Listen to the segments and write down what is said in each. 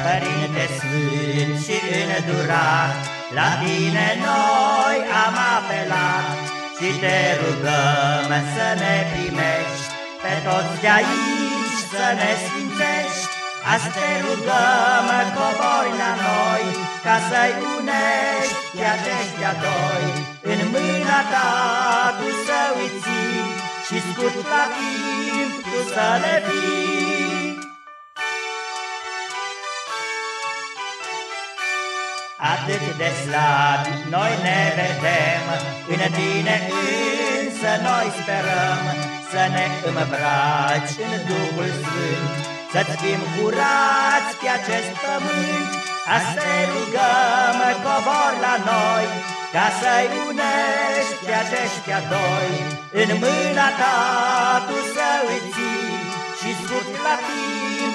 Părinte Sfânt și îndurat, la tine noi am apelat și te rugăm să ne primești, pe toți de aici să ne sfințești. Azi te rugăm, cobori la noi, ca să-i unești pe aceștia doi. În mâna ta tu să uiți și scurt la timp tu să le fii. Atât de slab noi ne vedem, În tine însă noi sperăm Să ne îmbraci în Duhul Sfânt, Să-ți fim curați pe acest pământ. Asta rugăm, cobor la noi, Ca să-i unești pe aceștia doi, În mâna ta tu să îți ții, Și scurt la timp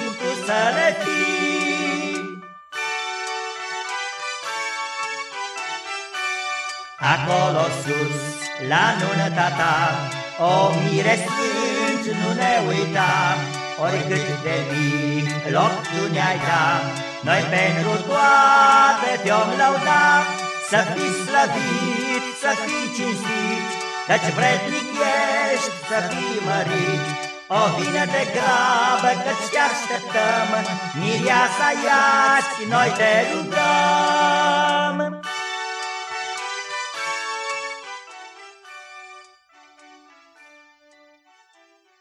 Acolo sus, la nunăta ta, O mire sfânt, nu ne uita, Oricât de mic loc tu ne-ai dat, Noi pentru toate te-om lăuda, Să fii slăvit, să fii cinstit, Căci vrednic ești să fii mărit. O vină de grabă, căci te așteptăm, Mireasa iați, noi te rugăm.